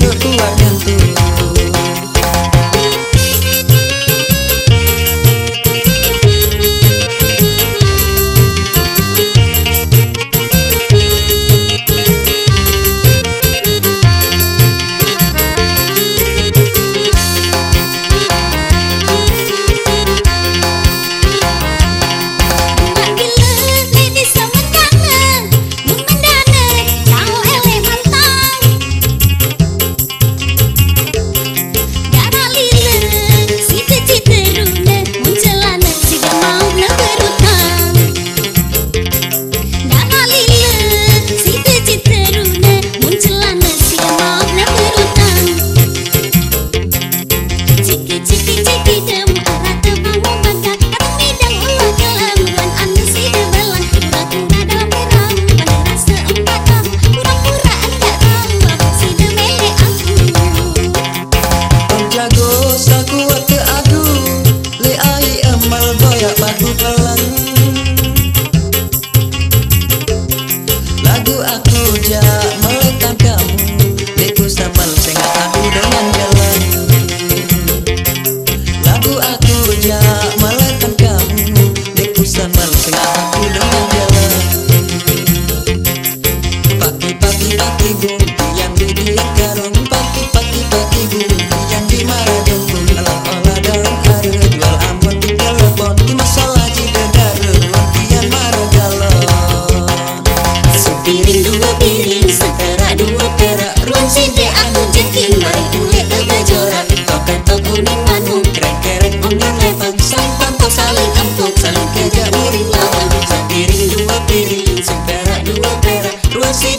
cuando tú hablas.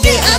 the